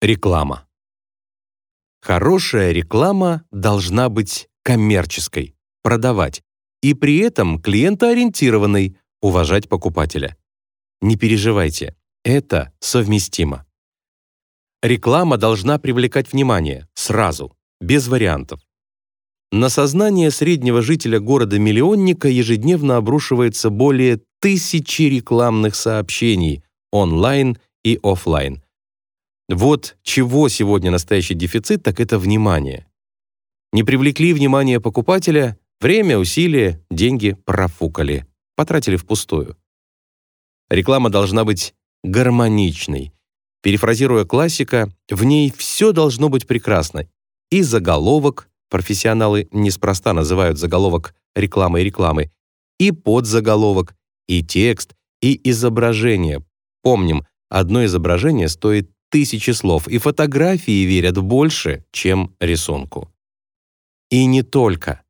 Реклама. Хорошая реклама должна быть коммерческой, продавать, и при этом клиентоориентированной, уважать покупателя. Не переживайте, это совместимо. Реклама должна привлекать внимание сразу, без вариантов. На сознание среднего жителя города-миллионника ежедневно обрушивается более тысячи рекламных сообщений онлайн и офлайн. Вот чего сегодня настоящий дефицит, так это внимание. Не привлекли внимание покупателя, время, усилия, деньги профукали, потратили впустую. Реклама должна быть гармоничной. Перефразируя классика, в ней все должно быть прекрасно. И заголовок, профессионалы неспроста называют заголовок рекламой рекламы, и подзаголовок, и текст, и изображение. Помним, одно изображение стоит тысячи слов, и фотографии верят больше, чем рисунку. И не только.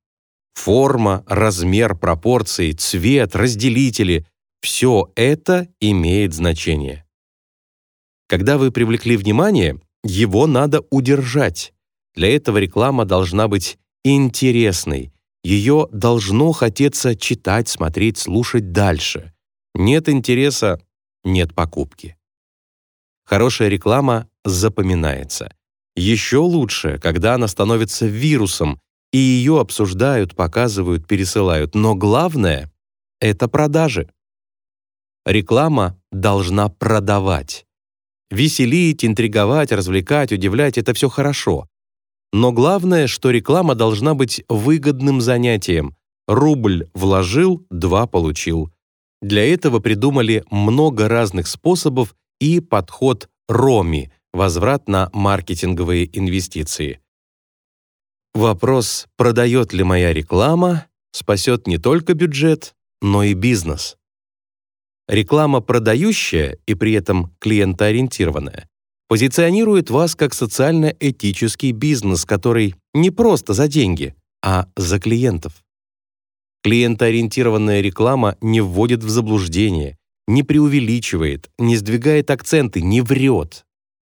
Форма, размер, пропорции, цвет, разделители — все это имеет значение. Когда вы привлекли внимание, его надо удержать. Для этого реклама должна быть интересной. Ее должно хотеться читать, смотреть, слушать дальше. Нет интереса — нет покупки. Хорошая реклама запоминается. Еще лучше, когда она становится вирусом, и ее обсуждают, показывают, пересылают. Но главное — это продажи. Реклама должна продавать. Веселить, интриговать, развлекать, удивлять — это все хорошо. Но главное, что реклама должна быть выгодным занятием. Рубль вложил, два получил. Для этого придумали много разных способов и подход РОМИ – возврат на маркетинговые инвестиции. Вопрос, продает ли моя реклама, спасет не только бюджет, но и бизнес. Реклама продающая и при этом клиентоориентированная позиционирует вас как социально-этический бизнес, который не просто за деньги, а за клиентов. Клиентоориентированная реклама не вводит в заблуждение, не преувеличивает, не сдвигает акценты, не врет.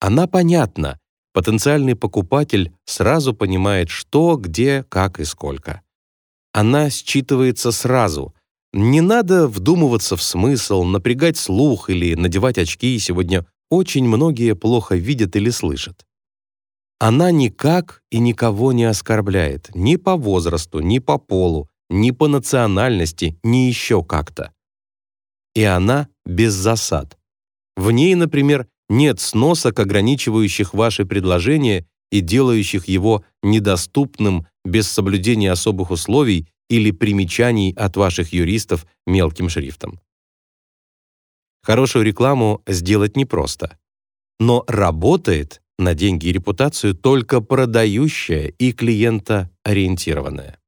Она понятна. Потенциальный покупатель сразу понимает, что, где, как и сколько. Она считывается сразу. Не надо вдумываться в смысл, напрягать слух или надевать очки. Сегодня очень многие плохо видят или слышат. Она никак и никого не оскорбляет, ни по возрасту, ни по полу, ни по национальности, ни еще как-то и она без засад. В ней, например, нет сносок, ограничивающих ваши предложения и делающих его недоступным без соблюдения особых условий или примечаний от ваших юристов мелким шрифтом. Хорошую рекламу сделать непросто. Но работает на деньги и репутацию только продающая и клиентоориентированная.